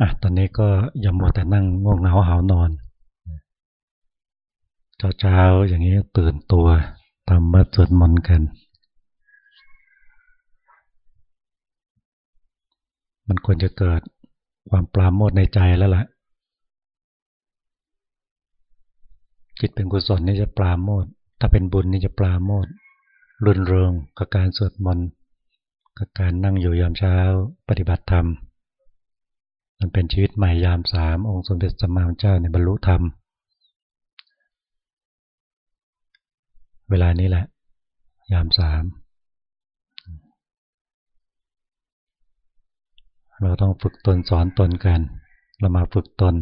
อะตอนนี้ก็อย่ามัวแต่นั่งง่วงเหงาหานอนเช้าๆอย่างนี้ตื่นตัวทำมาสวดมนต์กัน มันควรจะเกิดความปราโมทในใจแล้วล่ะ จิตเป็นกุศลนี่จะปราโมทถ้าเป็นบุญนี่จะปราโมทรุนเริงกับการสวดมนต์กับการนั่งอยู่ยามเช้าปฏิบัติธรรม มันเป็นชีวิตใหม่ยามสามองค์สมเด็จสัมมาสัมพุทธเจ้าในบรรลุธรรม เวลานี้แหละ ยามสามเราต้องฝึกตนสอนตนกัน เรามาฝึกตน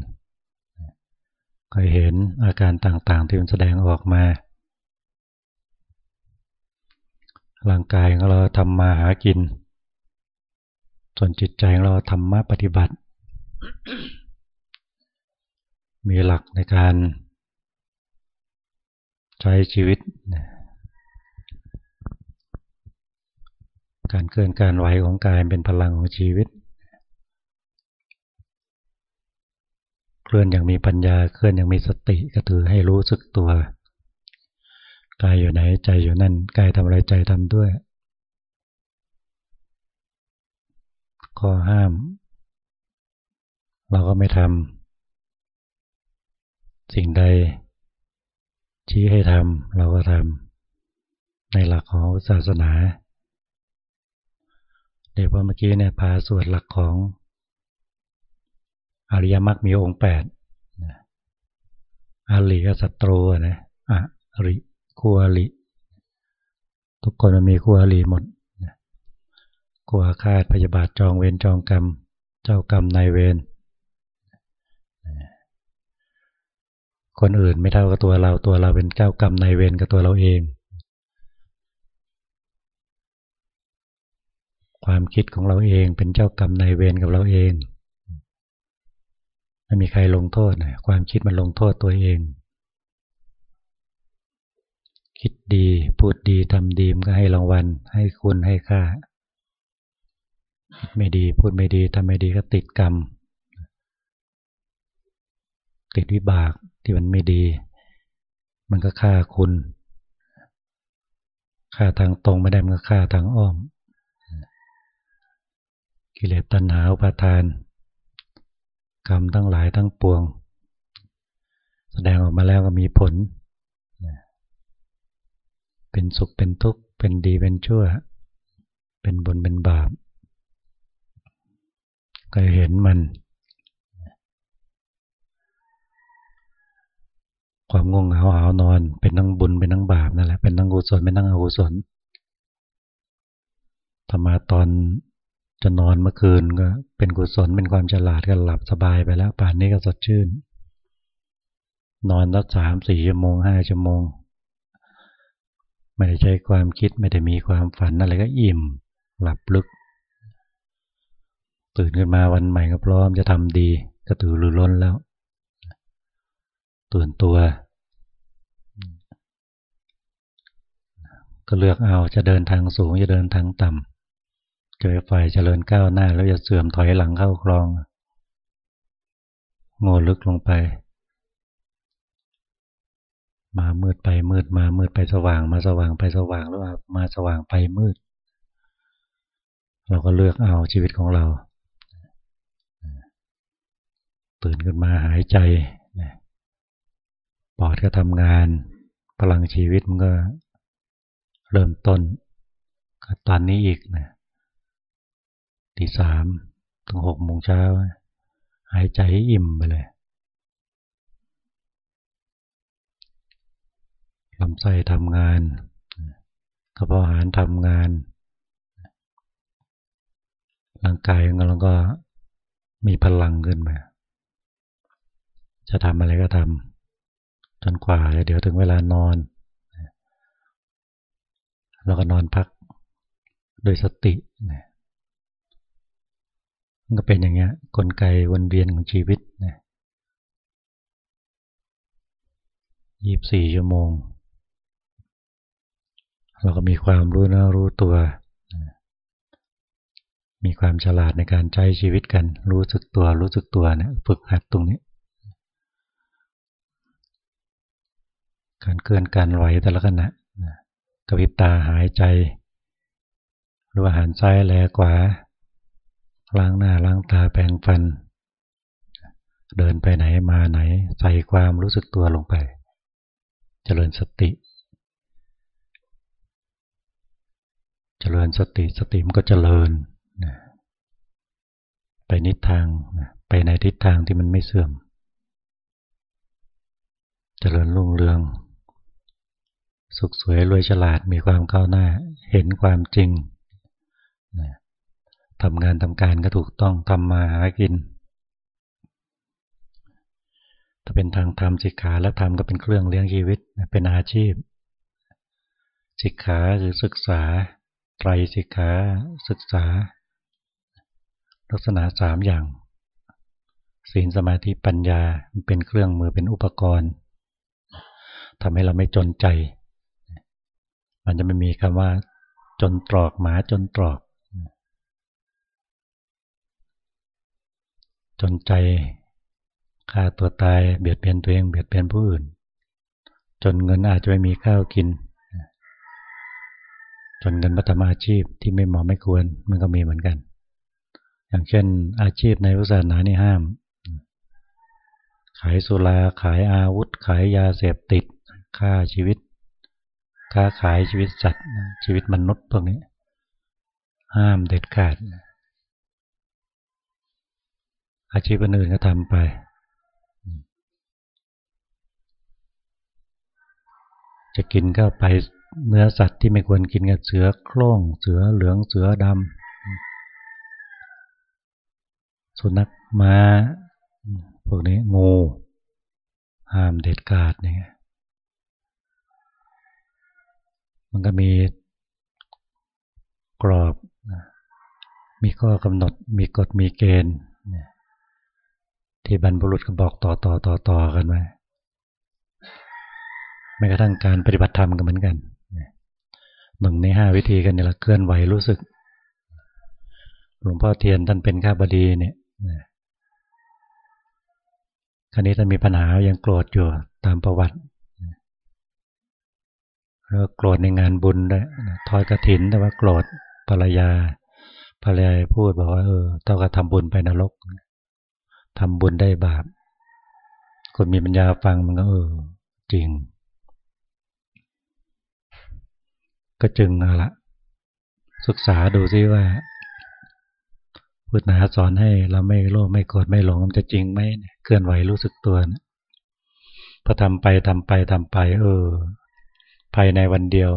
ก็เห็นอาการต่างๆ ที่มันแสดงออกมา ร่างกายของเราทำมาหากิน ส่วนจิตใจของเราทำมาปฏิบัติ มีหลักในการใช้ชีวิต การเคลื่อนการไหวของกายเป็นพลังของชีวิต เคลื่อนอย่างมีปัญญา เคลื่อนอย่างมีสติก็ถือให้รู้สึกตัวกายอยู่ไหนใจอยู่นั่นกายทำอะไรใจทำด้วย ข้อห้าม เราก็ไม่ทำสิ่งใด ชี้ให้ทำเราก็ทำในหลักของศาสนาเดี๋ยวพอเมื่อกี้เนี่ยพาสวดหลักของอริยมรรคมีองค์แปดอาลีกับศัตรูนะอะริคูอริทุกคนมันมีคูอริหมดกลัวคาดพยาบาทจองเวรจองกรรม เจ้ากรรมนายเวร คนอื่นไม่เท่ากับตัวเราตัวเราเป็นเจ้ากรรมนายเวรกับตัวเราเอง ความคิดของเราเองเป็นเจ้ากรรมนายเวรกับเราเองไม่มีใครลงโทษนะความคิดมันลงโทษตัวเอง คิดดีพูดดีทำดีมันก็ให้รางวัล ให้คุณให้ค่า ไม่ดีพูดไม่ดีทำไม่ดีก็ติดกรรม ติดวิบากที่มันไม่ดี มันก็ฆ่าคุณฆ่าทางตรงไม่ได้มันก็ฆ่าทางอ้อม กิเลสตัณหาอุปาทาน กรรมทั้งหลายทั้งปวง แสดงออกมาแล้วก็มีผล เป็นสุขเป็นทุกข์เป็นดีเป็นชั่ว เป็นบุญเป็นบาป ก็เห็นมัน ความง่วงเหงาหานอน เป็นทั้งบุญเป็นทั้งบาปนั่นแหละเป็นทั้งกุศลเป็นทั้งอกุศลธรรมาตอนจะนอนเมื่อคืนก็ เป็นกุศลเป็นความฉลาดก็หลับสบายไปแล้ว ป่านนี้ก็สดชื่น นอนสักสามสี่ชั่วโมงห้าชั่วโมง ไม่ได้ใช้ความคิดไม่ได้มีความฝันอะไรก็อิ่ม หลับลึก ตื่นขึ้นมาวันใหม่ก็พร้อมจะทำดี ก็ตื่นรือร้นแล้ว ตื่นตัว ก็เลือกเอาจะเดินทางสูงจะเดินทางต่ำเจอไฟเจริญก้าวหน้า แล้วจะเสื่อมถอยหลังเข้าคลองโง่ลึกลงไป มามืดไปมืดมามืดไปสว่าง มาสว่างไปสว่างแล้วมาสว่างไปมืด เราก็เลือกเอาชีวิตของเรา ตื่นขึ้นมาหายใจ ปอดก็ทำงาน พลังชีวิตมันก็เริ่มต้น ก็ตอนนี้อีกนะตีสามถึงหกโมงเช้า หายใจอิ่มไปเลยลำไส้ทำงานกระเพาะอาหารทำงานร่างกายของเราก็มีพลังขึ้นมา จะทำอะไรก็ทำ จนกว่าเดี๋ยวถึงเวลานอนเราก็นอนพักโดยสติมันก็เป็นอย่างเงี้ยกลไกวนเวียนของชีวิตนะยี่บสี่ชั่วโมง เราก็มีความรู้นะรู้ตัว มีความฉลาดในการใช้ชีวิตกัน รู้สึกตัว รู้สึกตัวเนี่ยฝึกหัดตรงนี้ การเคลื่อนการไหวแต่ละขณะกระพริบตาหายใจ หรือว่าหันซ้ายแลขวาล้างหน้าล้างตาแปรงฟัน เดินไปไหนมาไหน ใส่ความรู้สึกตัวลงไป เจริญสติ เจริญสติสติมันก็เจริญไปนิทางไปในทิศทางที่มันไม่เสื่อม เจริญรุ่งเรือง สุขสวยรวยฉลาดมีความก้าวหน้า เห็นความจริงทำงานทำการก็ถูกต้องทำมาหากิน ถ้าเป็นทางธรรมสิกขาและธรรมก็เป็นเครื่องเลี้ยงชีวิตเป็นอาชีพสิกขาคือศึกษา ไตรสิกขาศึกษา ลักษณะสามอย่าง ศีลสมาธิปัญญาเป็นเครื่องมือเป็นอุปกรณ์ทำให้เราไม่จนใจ มันจะไม่มีคำว่า จนตรอกหมาจนตรอก จนใจฆ่าตัวตายเบียดเบียนตัวเองเบียดเบียนผู้อื่น จนเงินอาจจะไม่มีข้าวกิน จนเงินมาทำอาชีพที่ไม่เหมาะไม่ควรมันก็มีเหมือนกัน อย่างเช่น อาชีพในพุทธศาสนานี่ห้าม ขายสุราขายอาวุธ ขายยาเสพติดฆ่าชีวิต ค้าขายชีวิตสัตว์ชีวิตมนุษย์พวกนี้ ห้ามเด็ดขาด อาชีพอื่นก็ทำไป จะกินก็ไปเนื้อสัตว์ที่ไม่ควรกินกับเสือโคร่งเสือเหลืองเสือดำสุนัขม้าพวกนี้งูห้ามเด็ดขาดเนี่ย มันก็มีกรอบ มีข้อกำหนด มีกฎ มีเกณฑ์ ที่บรรพบุรุษก็บอกต่อต่อต่อต่อกันไว้แม้กระทั่งการปฏิบัติธรรมก็เหมือนกันหนึ่งในห้าวิธีกันนี่แหละเคลื่อนไหวรู้สึก หลวงพ่อเทียนท่านเป็นข้าบดีเนี่ยครั้นี้ท่านมีปัญหายังโกรธอยู่ตามประวัติ แล้วโกรธในงานบุญด้วยทอยกระถินแต่ว่าโกรธภรรยาภรรยาพูดบอกว่าเออเท่ากับทำบุญไปนรกทำบุญได้บาป คนมีปัญญาฟังมันก็เออ จริง ก็จึงอะละศึกษาดูซิว่าพุทธนาสอนให้เราไม่โลภไม่โกรธไม่หลงมันจะจริงไหมเคลื่อนไหวรู้สึกตัวนะพอทำไปทำไปทำไป เออ ภายในวันเดียว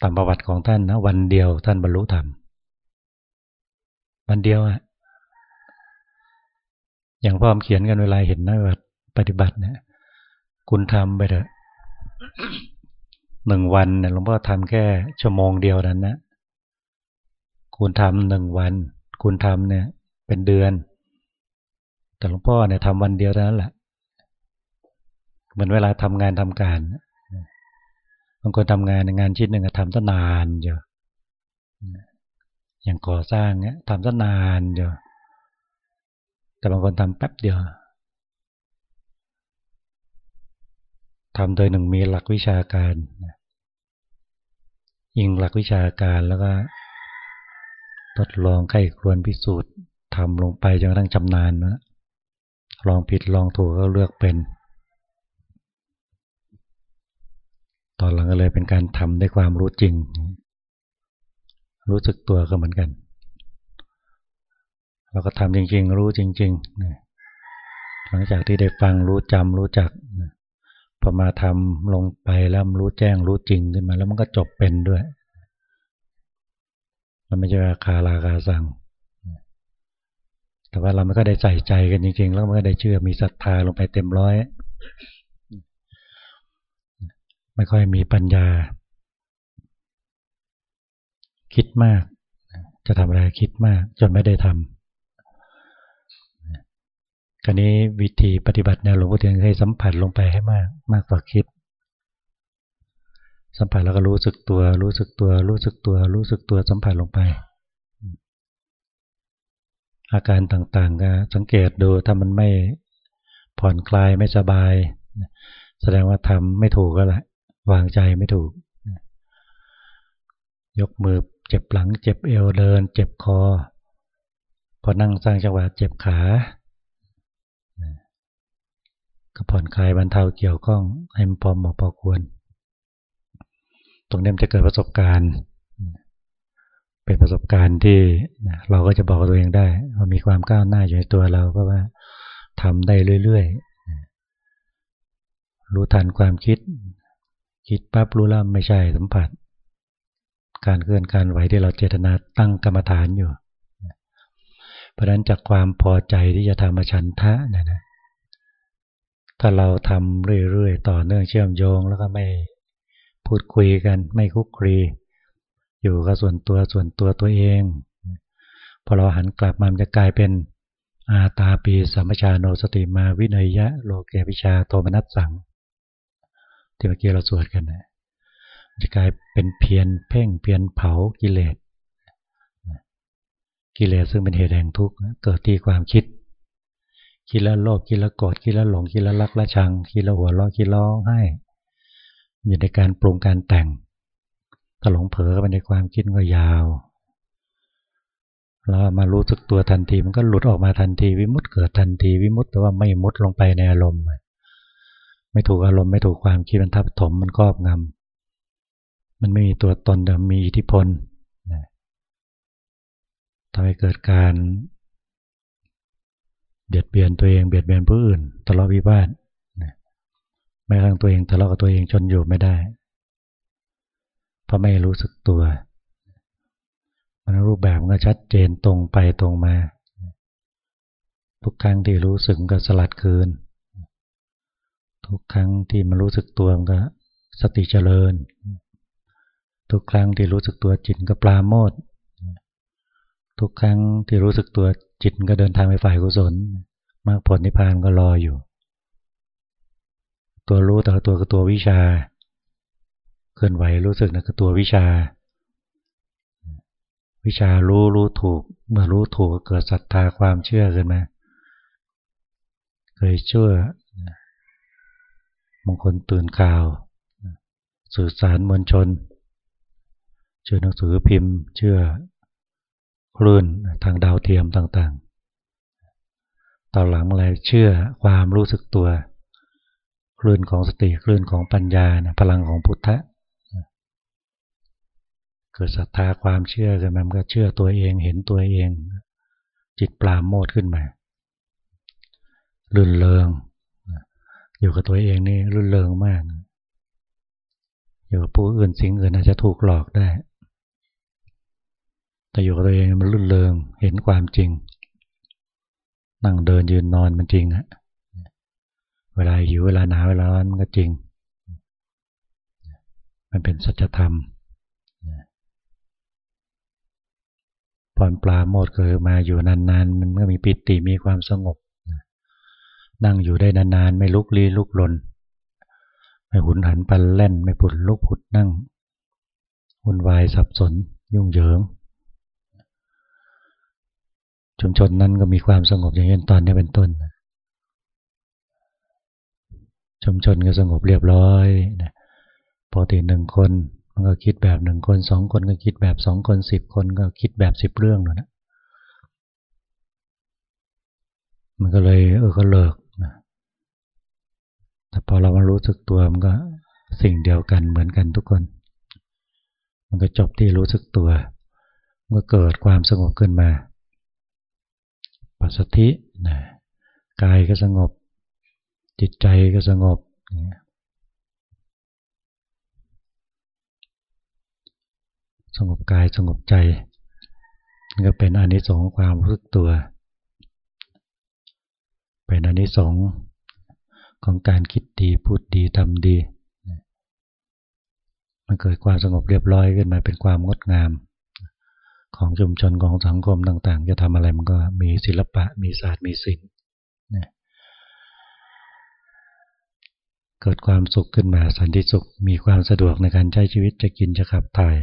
ตามประวัติของท่านนะวันเดียวท่านบรรลุธรรม วันเดียวอะอย่างพ่อมเขียนกันเวลาเห็นนะว่าปฏิบัติเนี่ยคุณทำไปเถอะหนึ่งวันเนี่ยหลวงพ่อทำแค่ชั่วโมงเดียวนั้นนะคุณทำหนึ่งวัน คุณทำเนี่ย เป็นเดือน แต่หลวงพ่อเนี่ยทำวันเดียวเท่านั้นแหละ เหมือนเวลาทำงานทำการบางคนทำงานงานชิ้นหนึ่งทำตั้งนานเยอะอย่างก่อสร้างเนี่ยทำซะนานเดียวแต่บางคนทำแป๊บเดียวทำโดยหนึ่งมีหลักวิชาการยิงหลักวิชาการแล้วก็ทดลองไข้ควนพิสูจน์ทำลงไปจนกระทั่งชำนาญนะลองผิดลองถูกก็เลือกเป็น ตอนหลังก็เลยเป็นการทำด้วยความรู้จริง รู้สึกตัวก็เหมือนกัน เราก็ทำจริง ๆ รู้จริงๆหลังจากที่ได้ฟังรู้จำรู้จักพอมาทำลงไปแล้วรู้แจ้งรู้จริงขึ้นมา แล้วมันก็จบเป็นด้วย มันไม่ใช่ว่าคาลาคาสังแต่ว่าเราไม่ก็ได้ใส่ใจกันจริง ๆ แล้วมันก็ได้เชื่อมีศรัทธาลงไปเต็มร้อย ไม่ค่อยมีปัญญา คิดมาก จะทำอะไรคิดมากจนไม่ได้ทำคราวนี้วิธีปฏิบัติแนวหลวงพ่อเทียนให้สัมผัสลงไปให้มาก มากกว่าคิด สัมผัสแล้วก็รู้สึกตัว รู้สึกตัว รู้สึกตัว รู้สึกตัวสัมผัสลงไป อาการต่างๆก็สังเกตดูถ้ามันไม่ผ่อนคลายไม่สบาย แสดงว่าทำไม่ถูกก็แหละ วางใจไม่ถูก ยกมือเจ็บหลัง เจ็บเอวเดิน เจ็บคอ พอนั่งสร้างจังหวะเจ็บขาก็ผ่อนคลายบรรเทาเกี่ยวข้อง ให้มันพอเหมาะพอควร ตรงนี้มันจะเกิดประสบการณ์ เป็นประสบการณ์ที่เราก็จะบอกตัวเองได้ว่ามีความก้าวหน้าอยู่ในตัวเราเพราะว่าทำได้เรื่อยๆรู้ทันความคิด คิดปั๊บรู้แล้วไม่ใช่สัมผัส การเคลื่อนการไหวที่เราเจตนาตั้งกรรมฐานอยู่ เพราะนั้นจากความพอใจที่จะทำมาชันทะนะนะถ้าเราทำเรื่อยๆ ต่อเนื่องเชื่อมโยงแล้วก็ไม่พูดคุยกัน ไม่คุกคีอยู่กับส่วนตัวส่วนตัวตัวเอง พอเราหันกลับมันจะกลายเป็นอาตาปีสัมปชาโนสติมาวินัยยะโลเกวิชาโทมนัสสัง ที่เมื่อกี้เราสวดกันนะจะกลายเป็นเพียนเพ่งเพียนเผากิเลสกิเลสซึ่งเป็นเหตุแห่งทุกข์เกิดที่ความคิด คิดแล้วโลภคิดแล้วโกรธคิดแล้วหลงคิดแล้วรักแล้วชัง คิดแล้วหัวเราะคิดร้องไห้อยู่ในการปรุงการแต่งถ้าหลงเผลอไปในความคิดก็ยาวเรามารู้สึกตัวทันทีมันก็หลุดออกมาทันทีวิมุตต์เกิดทันทีวิมุตต์แต่ว่าไม่มุดลงไปในอารมณ์ ไม่ถูกอารมณ์ไม่ถูกความคิดมันทับถมมันครอบงำมันไม่มีตัวตนแต่มีอิทธิพลทำให้เกิดการเบียดเบียนตัวเองเบียดเบียนผู้อื่นทะเลาะวิวาทแม้กระทั่งตัวเองทะเลาะกับตัวเองจนอยู่ไม่ได้เพราะไม่รู้สึกตัว มันรูปแบบมันก็ชัดเจนตรงไปตรงมา ทุกครั้งที่รู้สึกก็สลัดคืน ทุกครั้งที่มันรู้สึกตัวมันก็สติเจริญ ทุกครั้งที่รู้สึกตัวจิตก็ปลาโมดทุกครั้งที่รู้สึกตัวจิตก็เดินทางไปฝ่ายกุศลมรรคผลนิพพานก็รออยู่ ตัวรู้แต่ละตัวคือตัววิชา เคลื่อนไหวรู้สึกนะคือตัววิชา วิชารู้รู้ถูก เมื่อรู้ถูกก็เกิดศรัทธาความเชื่อขึ้นมา เคยเชื่อ มงคลตื่นข่าว สื่อสารมวลชน เชื่อหนังสือพิมพ์ เชื่อคลื่นทางดาวเทียมต่างๆ ต่อหลังอะไรเชื่อความรู้สึกตัว คลื่นของสติคลื่นของปัญญาพลังของพุทธะเกิดศรัทธาความเชื่อกันมันก็เชื่อตัวเองเห็นตัวเอง จิตปราโมดขึ้นมาลื่นเลง อยู่กับตัวเองนี่ลื่นเลงมาก อยู่กับผู้อื่นสิ่งอื่นอาจจะถูกหลอกได้ แต่อยู่กับตัวเองมันลื่นเลงเห็นความจริง นั่งเดินยืนนอนมันจริงอะเวลาหิวเวลาหนาวเวลาร้อนมันก็จริง มันเป็นสัจธรรมพรปลาโมดเกิดมาอยู่นานๆ มันก็มีปิติมีความสงบ นั่งอยู่ได้นานๆ ไม่ลุกลี้ลุกลน ไม่หุนหันปันแล่น ไม่ผุดลุกผุดนั่งวุ่นวายสับสนยุ่งเหยิง ชุมชนนั้นก็มีความสงบอย่างเช่นตอนนี้เป็นต้น ชุมชนก็สงบเรียบร้อยปกติหนึ่งคนมันก็คิดแบบหนึ่งคนสองคนก็คิดแบบสองคนสิบคนก็คิดแบบสิบเรื่องนะมันก็เลยเออก็เลิก แต่พอเรามารู้สึกตัวมันก็สิ่งเดียวกันเหมือนกันทุกคน มันก็จบที่รู้สึกตัว มันก็เกิดความสงบขึ้นมาปัสสธินะกายก็สงบ จิตใจก็สงบ สงบกายสงบใจนี่ก็เป็นอนิสงส์ความรู้สึกตัว เป็นอนิสงส์ ของการคิดดีพูดดีทำดี มันเกิดความสงบเรียบร้อยขึ้นมาเป็นความงดงาม ของชุมชนของสังคมต่างๆ จะทำอะไรมันก็มีศิลปะมีศาสตร์มีศิลป์เกิดความสุขขึ้นมาสันติสุขมีความสะดวกในการใช้ชีวิตจะกินจะขับถ่าย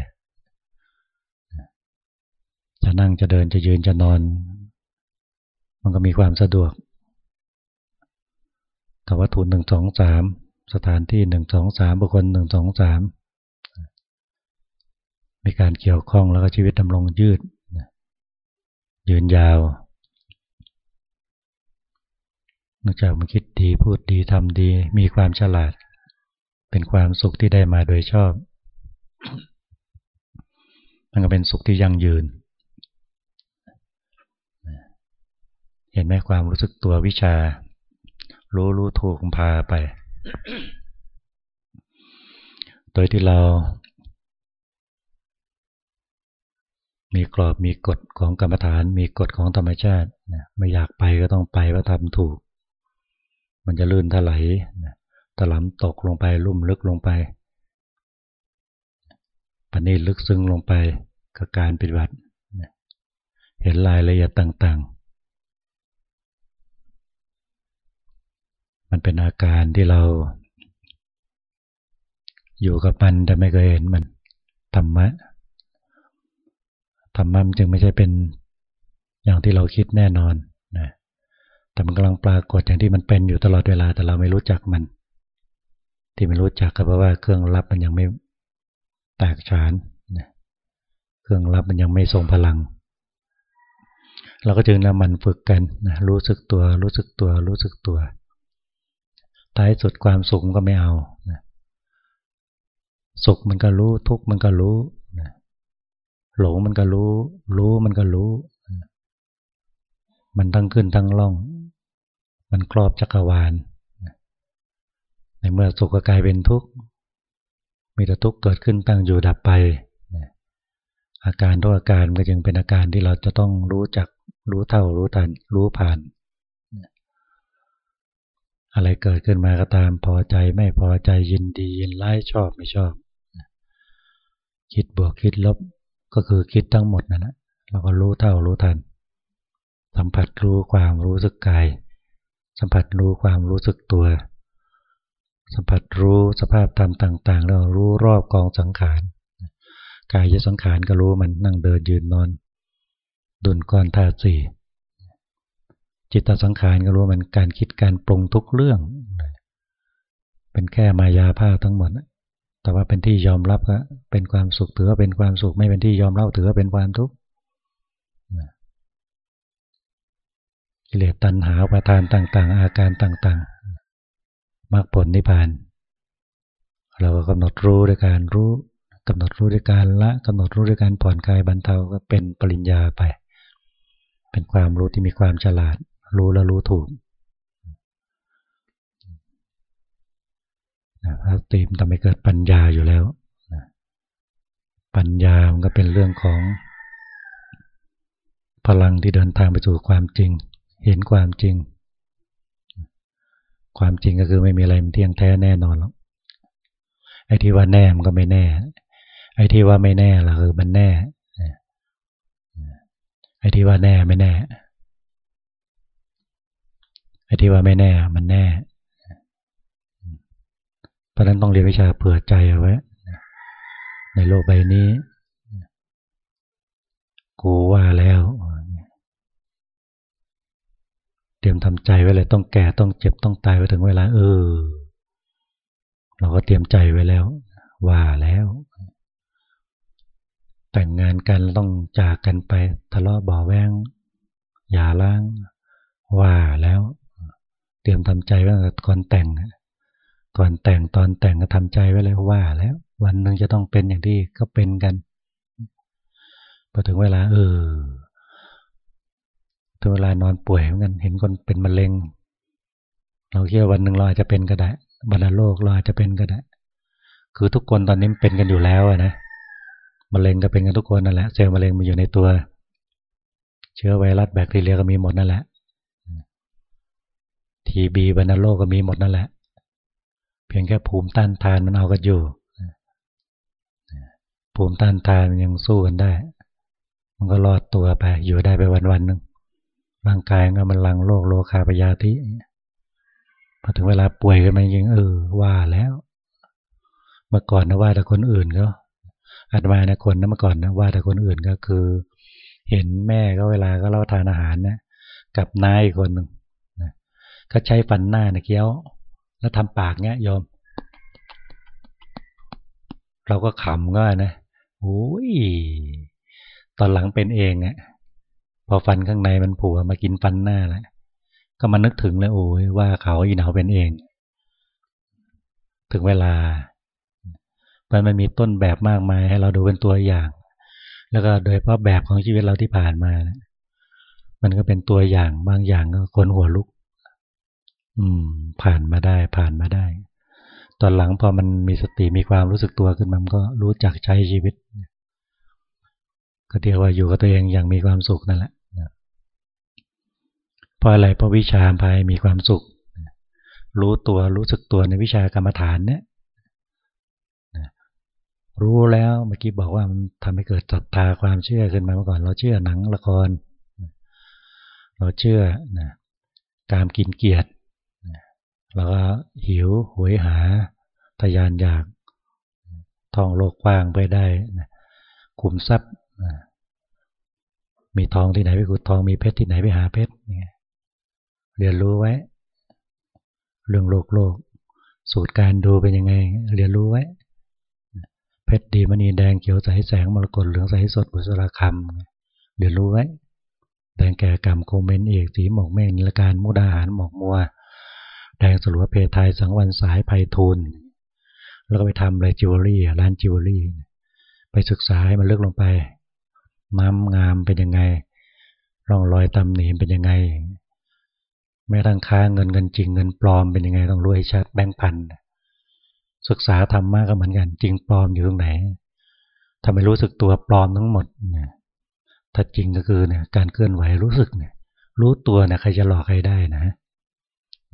จะนั่งจะเดินจะยืนจะนอน มันก็มีความสะดวก กับวัตถุหนึ่งสองสามสถานที่หนึ่งสองสามบุคคลหนึ่งสองสามมีการเกี่ยวข้องแล้วก็ชีวิตดำรงยืด ยืนยาวนอกจากมันคิดดีพูดดีทำดี มีความฉลาด เป็นความสุขที่ได้มาโดยชอบ มันก็เป็นสุขที่ยั่งยืน เห็นไหมความรู้สึกตัววิชา รู้รู้ถูกพาไป โดยที่เรา มีกรอบมีกฎของกรรมฐาน มีกฎของธรรมชาติไม่อยากไปก็ต้องไปว่าทำถูก มันจะลื่นถลายถลำตกลงไปลุ่มลึกลงไปปณีลึกซึ้งลงไปกับการปฏิบัติ เห็นรายละเอียดต่างๆ มันเป็นอาการที่เรา อยู่กับมันแต่ไม่เคยเห็นมันธรรมะธรรมะจึงไม่ใช่เป็นอย่างที่เราคิดแน่นอนนะแต่มันกำลังปรากฏอย่างที่มันเป็นอยู่ตลอดเวลาแต่เราไม่รู้จักมัน ที่ไม่รู้จักก็เพราะว่าเครื่องรับมันยังไม่แตกฉานเครื่องรับมันยังไม่ทรงพลัง เราก็จึงนำมันฝึกกันนะรู้สึกตัวรู้สึกตัวรู้สึกตัว ท้ายสุดความสุขมันก็ไม่เอานะสุขมันก็รู้ ทุกข์มันก็รู้นะหลงมันก็รู้ รู้มันก็รู้ มันทั้งขึ้นทั้งล่อง มันครอบจักรวาลในเมื่อสุขก็กลายเป็นทุกข์มีแต่ทุกข์เกิดขึ้นตั้งอยู่ดับไป อาการทุกอาการก็จึงเป็นอาการที่เราจะต้องรู้จักรู้เท่ารู้ทันรู้ผ่าน อะไรเกิดขึ้นมาก็ตามพอใจไม่พอใจยินดียินไล่ชอบไม่ชอบ คิดบวกคิดลบก็คือคิดทั้งหมดนั่นแหละเราก็รู้เท่ารู้ทัน สัมผัสรู้ความรู้สึกกาย สัมผัสรู้ความรู้สึกตัว สัมผัสรู้สภาพธรรมต่าง ๆ แล้วรู้รอบกองสังขารกายยสังขารก็รู้มันนั่งเดินยืนนอน ดุลก้อนธาตุสี่ จิตตสังขารก็รู้มันการคิดการปรุงทุกเรื่อง เป็นแค่มายาผ้าทั้งหมด แต่ว่าเป็นที่ยอมรับก็เป็นความสุขถือว่าเป็นความสุขไม่เป็นที่ยอมรับถือว่าเป็นความทุกข์กิเลสตัณหาประทานต่างๆ อาการต่างๆมรรคผลนิพพาน เราก็กำหนดรู้ด้วยการรู้กำหนดรู้ด้วยการละกำหนดรู้ด้วยการผ่อนคลายบรรเทาก็เป็นปริญญาไป เป็นความรู้ที่มีความฉลาด รู้แล้วรู้ถูกพระตีมทำให้เกิดปัญญาอยู่แล้ว ปัญญามันก็เป็นเรื่องของ พลังที่เดินทางไปสู่ความจริง เห็นความจริง ความจริงก็คือไม่มีอะไรมันเที่ยงแท้แน่นอนหรอก ไอ้ที่ว่าแน่มันก็ไม่แน่ ไอ้ที่ว่าไม่แน่ล่ะคือมันแน่ ไอ้ที่ว่าแน่ไม่แน่ ไอ้ที่ว่าไม่แน่ มันแน่ เพราะนั้นต้องเรียนวิชาเผื่อใจเอาไว้ ในโลกใบนี้ กูว่าแล้ว เตรียมทำใจไว้เลยต้องแก่ต้องเจ็บต้องตายไว้ถึงเวลา เออ เราก็เตรียมใจไว้แล้ว ว่าแล้ว แต่งงานกันต้องจากกันไปทะเลาะบ่อแวงอย่าล้างว่าแล้ว ตรียมทำใจไว้ก่อนแต่ง ก่อนแต่งตอนแต่งก็ทำใจไว้เลยว่า แล้ว วันหนึ่งจะต้องเป็นอย่างที่ก็เป็นกันพอถึงเวลา เออถึงเวลานอนป่วยเหมือนกันเห็นคนเป็นมะเร็ง เราคิดว่าวันหนึ่งเราอาจจะเป็นก็ได้บรรโลกเราอาจจะเป็นก็ได้คือทุกคนตอนนี้เป็นกันอยู่แล้วนะมะเร็งก็เป็นกันทุกคนนั่นแหละเซลล์มะเร็งมันอยู่ในตัว เชื้อไวรัสแบคทีเรียก็มีหมดนั่นแหละ ทีบีบรรโลกก็มีหมดนั่นแหละ เพียงแค่ภูมิต้านทานมันเอากันอยู่ ภูมิต้านทานมันยังสู้กันได้ มันก็รอดตัวไป อยู่ได้ไปวันวันหนึ่งร่างกายก็มันลังโลกโลคาปยาธิพอถึงเวลาป่วยขึ้นมาจริงเออว่าแล้วเมื่อก่อนนะว่าแต่คนอื่นเขาอัตมานะคนนะเมื่อก่อนนะว่าแต่คนอื่นก็คือ เห็นแม่ก็เวลาก็เล่าทานอาหารนะกับนายคนหนึ่ง ก็ใช้ฟันหน้านะเกี้ยว แล้วทำปากเงี้ยยอมเราก็ขำก็นะโอ้ยตอนหลังเป็นเองอะพอฟันข้างในมันผัวมากินฟันหน้าแล้วก็มานึกถึงเลยโอ้ยว่าเขาอีหนาวเป็นเอง ถึงเวลา มันมันมีต้นแบบมากมายให้เราดูเป็นตัวอย่าง แล้วก็โดยเพราะแบบของชีวิตเราที่ผ่านมานะมันก็เป็นตัวอย่างบางอย่างก็คนหัวลุก อืม ผ่านมาได้ผ่านมาได้ ตอนหลังพอมันมีสติมีความรู้สึกตัวขึ้นมันก็รู้จักใช้ชีวิต ก็เรียกว่าอยู่กับตัวเองอย่างมีความสุขนั่นแหละเพราะอะไรเพราะวิชาภายมีความสุข รู้ตัวรู้สึกตัวในวิชากรรมฐานเนี่ยรู้แล้วเมื่อกี้บอกว่ามันทำให้เกิดศรัทธาความเชื่อขึ้นมาเมื่อก่อน เราเชื่อหนังละคร เราเชื่อนะการกินเกียรติ เราก็หิวหวยหาทยานอยากท่องโลกกว้างไปได้ขุมทรัพย์มีทองที่ไหนไปขุดทองมีเพชรที่ไหนไปหาเพชรเรียนรู้ไว้ เรื่องโลกโลก สูตรการดูเป็นยังไง เรียนรู้ไว้ เพชรดีมณีแดงเขียวใสแสงมรกตเหลืองใสสดบุษราคำเดี๋ยวรู้ไว้แดงแก่ก่ำโกเมนเอกสีหมอกเมฆนิลกาฬมุกดาหารหมอกมัว แดงสลัวเพทายสังวาลสายไพฑูรย์แล้วก็ไปทำอะไรจิวเวลรี่ร้านจิวเวลรี่ ไปศึกษาให้มันลึกลงไป น้ำงามเป็นยังไง ร่องรอยตำหนิเป็นยังไง แม้ทั้งค้าเงินเงินจริงเงินปลอมเป็นยังไงต้องรู้ให้ชัดแบงค์พัน ศึกษาธรรมะก็เหมือนกัน จริงปลอมอยู่ตรงไหนทำไมรู้สึกตัวปลอมทั้งหมดเนี่ยถ้าจริงก็คือเนี่ยการเคลื่อนไหวรู้สึกเนี่ยรู้ตัวเนี่ยใครจะหลอกใครได้นะ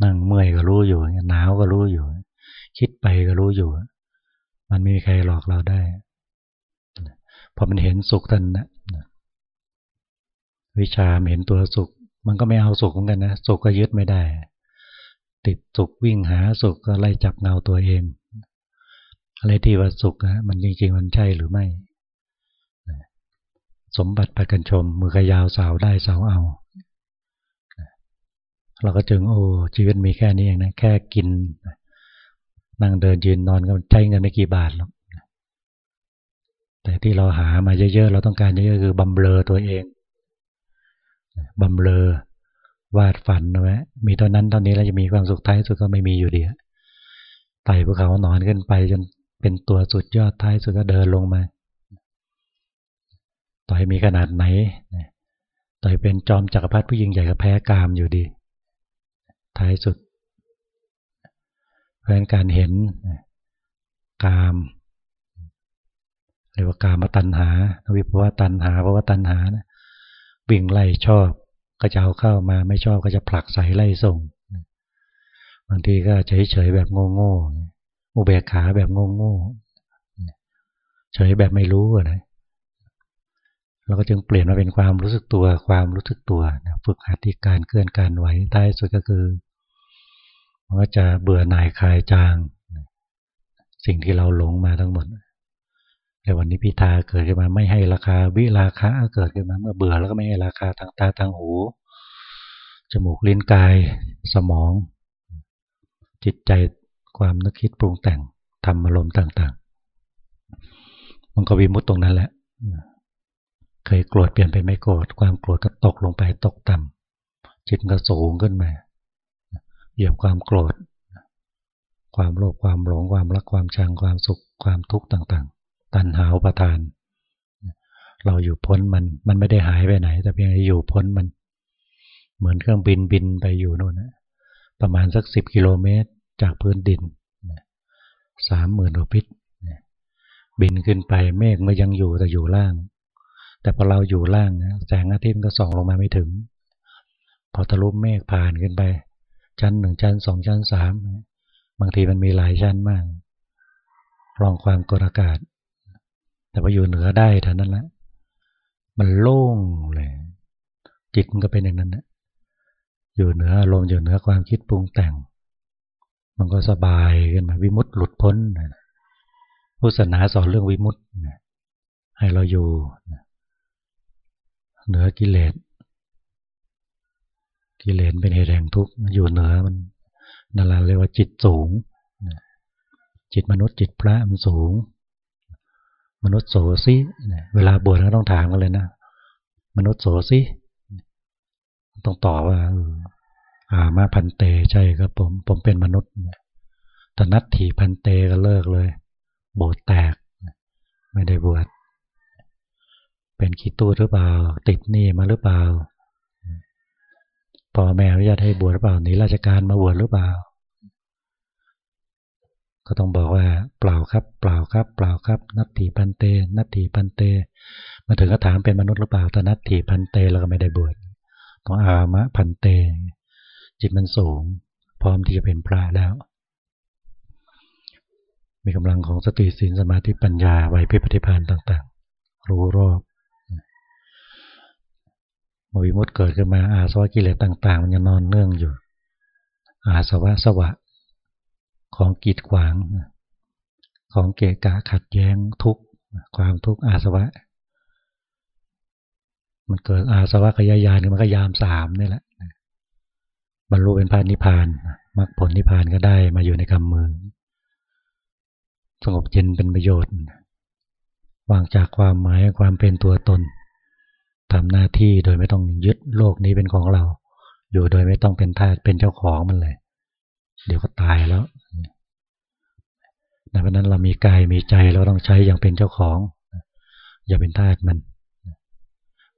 นั่งเมื่อยก็รู้อยู่หนาวก็รู้อยู่ คิดไปก็รู้อยู่ มันไม่มีใครหลอกเราได้พอมันเห็นสุขท่านนะวิชาเห็นตัวสุข มันก็ไม่เอาสุขเหมือนกันนะสุขก็ยึดไม่ได้ ติดสุขวิ่งหาสุขก็ไล่จับเงาตัวเอง อะไรที่ว่าสุขนะมันจริงๆมันใช่หรือไม่ สมบัติประกันชม มือกระยาวสาวได้สาวเอา เราก็จึงโอ้ชีวิตมีแค่นี้เองนะแค่กิน นั่งเดินยืนนอนก็ใช้เงินไม่กี่บาทหรอกแต่ที่เราหามาเยอะๆเราต้องการเยอะๆคือบำเบลอตัวเองบำเบลอวาดฝันนะวะมีเท่านั้นเท่านี้แล้วจะมีความสุขท้ายสุดก็ไม่มีอยู่ดีไต่ภูเขานอนขึ้นไปจนเป็นตัวสุดยอดท้ายสุดก็เดินลงมา ต่อให้มีขนาดไหนต่อให้เป็นจอมจักรพรรดิผู้ยิ่งใหญ่ก็แพ้กามอยู่ดี ท้ายสุด เพราะการเห็นกามเรียกว่ากามตัณหาวิภวตัณหาภาวะตัณหานะวิ่งไล่ชอบก็จะเอาเข้ามาไม่ชอบก็จะผลักใส่ไล่ส่ง บางทีก็เฉยๆแบบโง่ๆอุเบกขาแบบโงงๆเฉยแบบไม่รู้นะ เราก็จึงเปลี่ยนมาเป็นความรู้สึกตัวความรู้สึกตัวฝึกหัดที่การเคลื่อนการไหวท้ายสุดก็คือมันก็จะเบื่อหน่ายคลายจาง สิ่งที่เราหลงมาทั้งหมดแต่วันนี้พิธาเกิดขึ้นมาไม่ให้ราคาวิราคาเกิดขึ้นมาเมื่อเบื่อแล้วก็ไม่ให้ราคาทางตาทางหูจมูกลิ้นกายสมอง จิตใจความนึกคิดปรุงแต่งทำอารมณ์ต่าง ๆ มันก็วิมุตตรงนั้นแหละ เคยโกรธเปลี่ยนไปไม่โกรธความโกรธก็ตกลงไปตกต่ำจิตก็สูงขึ้นมาเหยียบความโกรธ ความโลภความหลงความรักความชังความสุขความทุกข์ต่างๆ ตัณหาวประทาน เราอยู่พ้นมันมันไม่ได้หายไปไหน แต่เพียงอยู่พ้นมัน เหมือนเครื่องบินบินไปอยู่โน่นนะประมาณสักสิบกิโลเมตรจากพื้นดินสามหมื่นโอพิษบินขึ้นไปเมฆมันยังอยู่แต่อยู่ล่าง แต่พอเราอยู่ล่างแสงอาทิตย์ก็ส่องลงมาไม่ถึง พอทะลุเมฆผ่านขึ้นไป ชั้นหนึ่งชั้นสองชั้นสามบางทีมันมีหลายชั้นมากรองความกดอากาศ แต่พออยู่เหนือได้เท่านั้นแหละมันโล่งเลยจิตมันก็เป็นอย่างนั้นนะอยู่เหนืออารมณ์อยู่เหนือความคิดปรุงแต่ง มันก็สบายขึ้นมาวิมุตต์หลุดพ้นพุทธศาสนาสอนเรื่องวิมุตต์ให้เราอยู่ เหนือกิเลส กิเลสเป็นเหตุแห่งทุกข์อยู่เหนือมันนั่นแหละเรียกว่าจิตสูง จิตมนุษย์จิตพระมันสูง มนุษย์โสซิเวลาบวชก็ต้องถามกันเลยนะ มนุษย์โสซิต้องตอบว่าอามาพันเตใช่ครับผมผมเป็นมนุษย์แต่นัตถีพันเตก็เลิกเลย โบสแตก ไม่ได้บวช เป็นขี้ตู้หรือเปล่า ติดหนี้มาหรือเปล่าพ่อแม่อนุญาตให้บวชหรือเปล่าหนีราชการมาบวชหรือเปล่า ก็ต้องบอกว่า เปล่าครับ เปล่าครับ เปล่าครับ นัตถีพันเต นัตถีพันเต มาถึงก็ถามเป็นมนุษย์หรือเปล่าแต่นัตถีพันเตเราก็ไม่ได้บวชต้องอามะพันเต จิตมันสูง พร้อมที่จะเป็นพระแล้ว มีกำลังของสติสินสมาธิปัญญาไหวพิปฏิพานต่าง ๆ รู้รอบ มวิมุตเกิดขึ้นมาอาสวะกิเลสต่าง ๆ มันยังนอนเนื่องอยู่ อาสวะสวะ ของกีดขวาง ของเกะกะขัดแย้งทุกความทุกข์อาสวะ มันเกิดอาสวะขยายานมันก็ยามสามนี่แหละบรรลุเป็นพานนิพานมรรคผลนิพานก็ได้มาอยู่ในกำมือสงบเย็นเป็นประโยชน์วางจากความหมายความเป็นตัวตน ทำหน้าที่โดยไม่ต้องยึดโลกนี้เป็นของเรา อยู่โดยไม่ต้องเป็นทาสเป็นเจ้าของมันเลย เดี๋ยวก็ตายแล้วดังนั้นเรามีกายมีใจเราต้องใช้อย่างเป็นเจ้าของ อย่าเป็นทาสมัน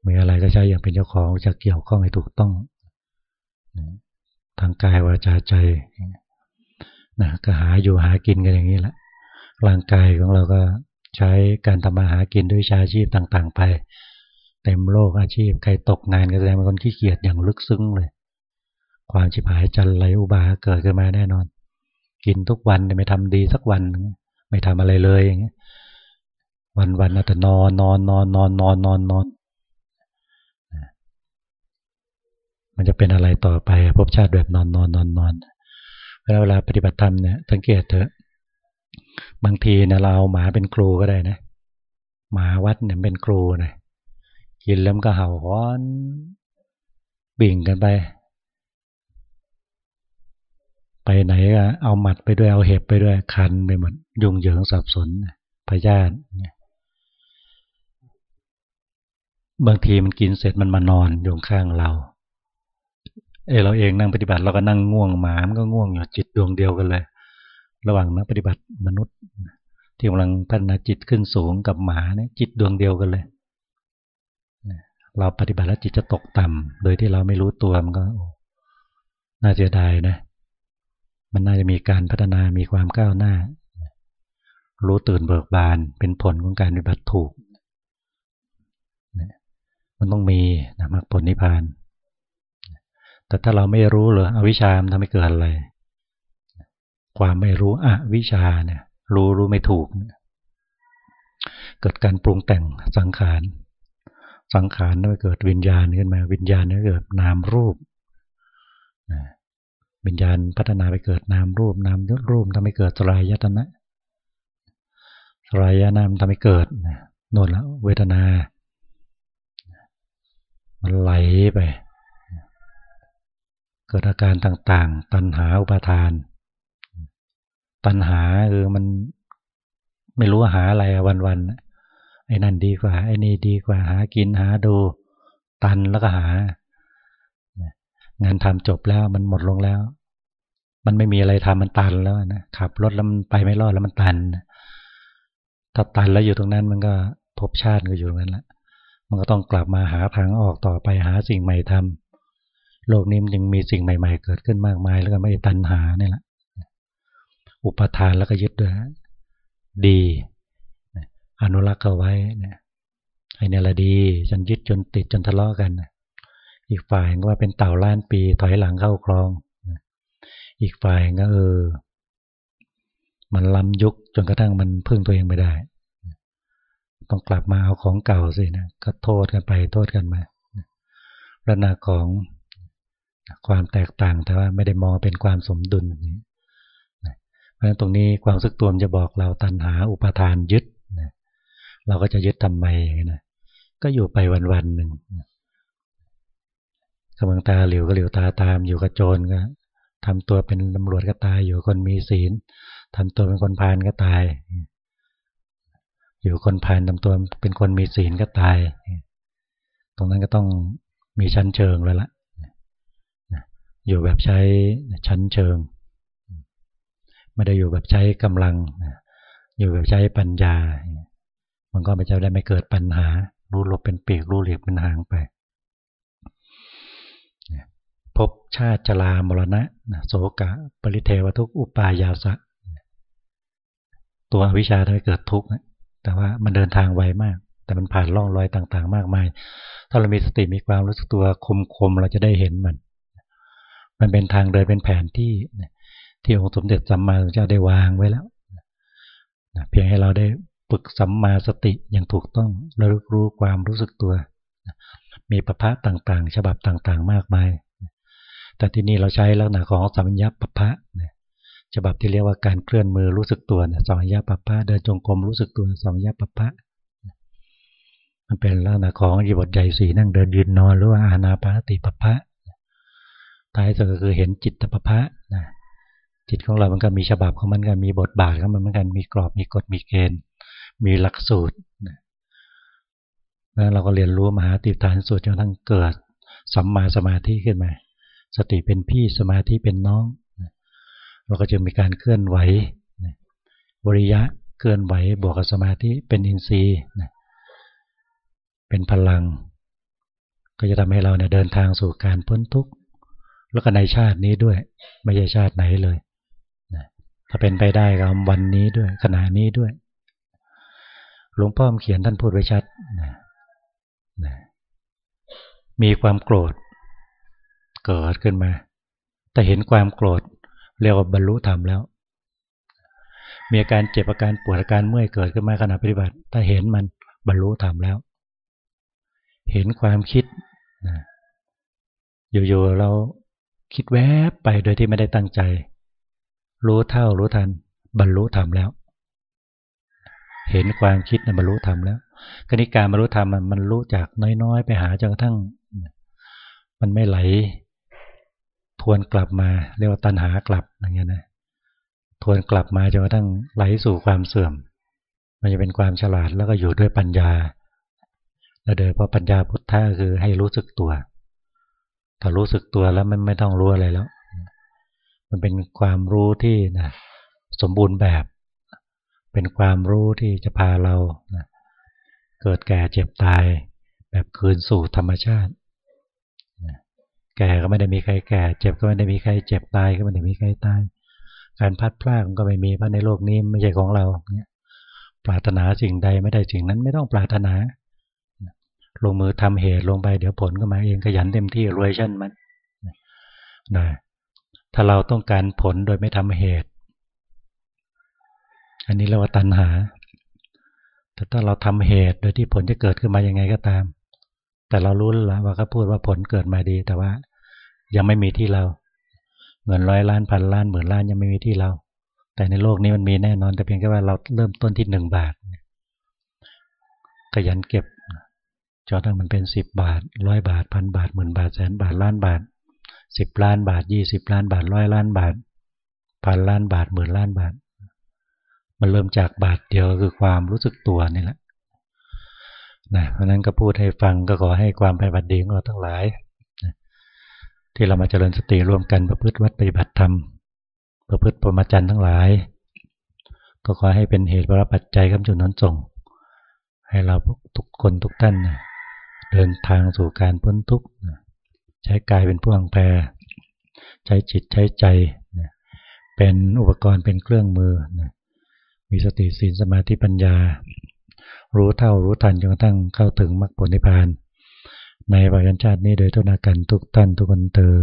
มีอะไรก็ใช้อย่างเป็นเจ้าของจะเกี่ยวข้องให้ถูกต้องทางกายวาจาใจนะก็หาอยู่หากินกันอย่างนี้แหละร่างกายของเราก็ใช้การทำมาหากินด้วยชาชีพต่าง ๆ ไป เต็มโลกอาชีพ ใครตกงานก็แสดงเป็นคนขี้เกียจอย่างลึกซึ้งเลย ความชิบหายจันไรอุบาเกิดขึ้นมาแน่นอน กินทุกวันไม่ทำดีสักวัน ไม่ทำอะไรเลยอย่างเงี้ยวันวันแต่นอนนอนนอนนอนนอนนอนนอนมันจะเป็นอะไรต่อไปพบชาติแบบนอนนอนนอนนอนเวลาเวลาปฏิบัติธรรมเนี่ยสังเกตเถอะบางทีเนี่ยเราเอาหมาเป็นครูก็ได้นะหมาวัดเนี่ยเป็นครูนะ กินแล้วก็เห่าฮ้อน บิ่งกันไป ไปไหนก็เอาหมัดไปด้วยเอาเห็บไปด้วยคันไปหมดยุ่งเหยิงสับสนพยาธิบางทีมันกินเสร็จมันมานอนอยู่ข้างเรา เออเราเองนั่งปฏิบัติเราก็นั่งง่วงหมามันก็ง่วงอยู่จิตดวงเดียวกันเลย ระหว่างนักปฏิบัติมนุษย์ ที่กำลังพัฒนาจิตขึ้นสูงกับหมาเนี่ยจิตดวงเดียวกันเลย เราปฏิบัติแล้วจิตจะตกต่ำโดยที่เราไม่รู้ตัวมันก็น่าเสียดายนะ มันน่าจะมีการพัฒนามีความก้าวหน้า รู้ตื่นเบิกบานเป็นผลของการปฏิบัติถูก มันต้องมีนะมรรคผลนิพพาน แต่ถ้าเราไม่รู้เลยอวิชามันทำให้เกิดอะไร ความไม่รู้อวิชาเนี่ย รู้รู้ไม่ถูก เกิดการปรุงแต่งสังขาร สังขารนั่นเกิดวิญญาณขึ้นมา วิญญาณนั่นเกิดนามรูปวิญญาณพัฒนาไปเกิดนามรูปนามรูปทำให้เกิดสลายยตนะสลายยนามทำให้เกิดน่นแล้วเวทนา มันไหลไป เกิดอาการต่างๆ ตัณหาอุปาทาน ตัณหาคือมันไม่รู้หาอะไรวันๆ ไอ้นั่นดีกว่า ไอ้นี่ดีกว่าหากินหาดู ตันแล้วก็หา งานทำจบแล้วมันหมดลงแล้ว มันไม่มีอะไรทำมันตันแล้วนะขับรถแล้วมันไปไม่รอดแล้วมันตันถ้าตันแล้วอยู่ตรงนั้นมันก็พบชาติก็อยู่ตรงนั้นแหละมันก็ต้องกลับมาหาทางออกต่อไปหาสิ่งใหม่ทำโลกนี้มันยังมีสิ่งใหม่ ๆ เกิดขึ้นมากมายแล้วก็ไม่ตันหาเนี่ยแหละอุปทานแล้วก็ยึดด้วยดี อนุรักษ์เอาไว้นี่ยไอ้นี่ละดีจนยึดจนติดจนทะเลาะกัน อีกฝ่ายก็ว่าเป็นเต่าล้านปีถอยหลังเข้าคลอง อีกฝ่ายก็เออ มันล้ำยุคจนกระทั่งมันพึ่งตัวเองไม่ได้ ต้องกลับมาเอาของเก่าสินะก็โทษกันไปโทษกันมาระนาของความแตกต่างแต่ว่าไม่ได้มองเป็นความสมดุลเพราะฉะนั้นตรงนี้ความสึกตัวมจะบอกเราตัณหาอุปาทานยึด เราก็จะยึดทำไมนะก็อยู่ไปวันๆหนึ่งกำลังตาเหลียวก็เหลียวตาตามอยู่กับโจรก็ทำตัวเป็นตำรวจก็ตายอยู่คนมีศีลทำตัวเป็นคนพาลก็ตาย อยู่คนพาลทำตัวเป็นคนมีศีลก็ตาย ตรงนั้นก็ต้องมีชั้นเชิงแล้วล่ะอยู่แบบใช้ชั้นเชิง ไม่ได้อยู่แบบใช้กำลัง อยู่แบบใช้ปัญญา มันก็ไปจะได้ไม่เกิดปัญหา รู้หลบเป็นปีกรู้เหลียบเป็นหางไปพบชาติจรามรณะโสกะ ปริเทวทุกอุปายาสะ ตัววิชาทำให้เกิดทุกข์แต่ว่ามันเดินทางไวมาก แต่มันผ่านร่องรอยต่างๆ มากมาย ถ้าเรามีสติมีความรู้สึกตัวคมๆเราจะได้เห็นมัน มันเป็นทางเดินเป็นแผนที่ที่องค์สมเด็จสัมมาสัมพุทธเจ้าได้วางไว้แล้วเพียงให้เราได้ ฝึกสัมมาสติอย่างถูกต้องระลึกรู้ความรู้สึกตัว มีประพะต่างๆ ฉบับต่างๆ มากมาย แต่ที่นี่เราใช้ลักษณะของสัมญญาปภะฉบับที่เรียกว่าการเคลื่อนมือรู้สึกตัวสัมญญาปภะเดินจงกรมรู้สึกตัวสัมญญาปภะมันเป็นลักษณะของอิบทใหญ่สีนั่งเดินยืนนอนหรือว่าอานาปานติปภะท้ายสุดก็คือเห็นจิตตปภะนะจิตของเรามันก็มีฉบับของมันกันมีบทบาทของมันเหมือนกันมีกรอบมีกฎมีเกณฑ์ มีหลักสูตรนะแล้วเราก็เรียนรู้มหาติฐานสูตรจนทั้งเกิดสัมมาสมาธิขึ้นมา สติเป็นพี่สมาธิเป็นน้อง เราก็จะมีการเคลื่อนไหวบริยะเคลื่อนไหวบวกกับสมาธิเป็นอินทรีย์เป็นพลัง ก็จะทำให้เราเนี่ยเดินทางสู่การพ้นทุกข์แล้วก็ในชาตินี้ด้วย ไม่ใช่ชาติไหนเลยถ้าเป็นไปได้ก็วันนี้ด้วยขณะนี้ด้วย หลวงพ่อเขียนท่านพูดไว้ชัดนะนะมีความโกรธ เกิดขึ้นมา แต่เห็นความโกรธเรียกว่าบรรลุธรรมแล้ว มีอาการเจ็บอาการปวดอาการเมื่อยเกิดขึ้นมาขณะปฏิบัติ ถ้าเห็นมันบรรลุธรรมแล้ว เห็นความคิดนะอยู่ๆเราคิดแวบไปโดยที่ไม่ได้ตั้งใจ รู้เท่ารู้ทัน บรรลุธรรมแล้ว เห็นความคิดนะบรรลุธรรมแล้วกณิการบรรลุธรรมมันรู้จากน้อยๆ ไปหาจนกระทั่ง มันไม่ไหล ทวนกลับมาเรียกว่าตัณหากลับอย่างเงี้ยนะทวนกลับมาจนกระทั่งไหลสู่ความเสื่อม มันจะเป็นความฉลาดแล้วก็อยู่ด้วยปัญญาแล้วโดยเพราะปัญญาพุทธะคือให้รู้สึกตัวถ้ารู้สึกตัวแล้วมันไม่ต้องรู้อะไรแล้ว มันเป็นความรู้ที่นะสมบูรณ์แบบ เป็นความรู้ที่จะพาเรานะเกิดแก่เจ็บตาย แบบคืนสู่ธรรมชาติแก่ก็ไม่ได้มีใครแก่ เจ็บก็ไม่ได้มีใครเจ็บตายก็ไม่ได้มีใครตาย การพัดพลาดก็ไม่มีเพราะในโลกนี้ไม่ใช่ของเราปรารถนาสิ่งใดไม่ได้สิ่งนั้นไม่ต้องปรารถนา ลงมือทำเหตุลงไปเดี๋ยวผลก็มาเองขยันเต็มที่รวยชั่นมันนะถ้าเราต้องการผลโดยไม่ทำเหตุ อันนี้เรียกว่าตัณหา แต่ถ้าเราทำเหตุโดยที่ผลจะเกิดขึ้นมายังไงก็ตาม แต่เรารู้แล้วว่าเขาพูดว่าผลเกิดมาดี แต่ว่ายังไม่มีที่เรา เงินร้อยล้านพันล้านหมื่นล้านยังไม่มีที่เรา แต่ในโลกนี้มันมีแน่นอน แต่เพียงแค่ว่าเราเริ่มต้นที่หนึ่งบาทขยันเก็บจนทั้งมันเป็นสิบบาทร้อยบาทพันบาทหมื่นบาทแสนบาทล้านบาทสิบล้านบาทยี่สิบล้านบาทร้อยล้านบาทพันล้านบาทหมื่นล้านบาท มันเริ่มจากบาทเดียวคือความรู้สึกตัวนี่แหละนะเพราะนั้นก็พูดให้ฟังก็ขอให้ความไปบัดดีของเราทั้งหลายที่เรามาเจริญสติร่วมกันประพฤติวัดปฏิบัติธรรม ประพฤติปรมาจันทั้งหลาย ก็ขอให้เป็นเหตุประปัจจัยคำจุนนั้นส่ง ให้เราทุกคนทุกท่านนะเดินทางสู่การพ้นทุกข์ใช้กายเป็นผู้อังแพรใช้จิตใช้ใจ เป็นอุปกรณ์เป็นเครื่องมือ มีสติสีนสมาธิปัญญา รู้เท่ารู้ทันจนกระทั่งเข้าถึงมรรคผลนิพพาน ในปัจจุบันชาตินี้โดยทุนากันทุกท่านทุกคนเตอ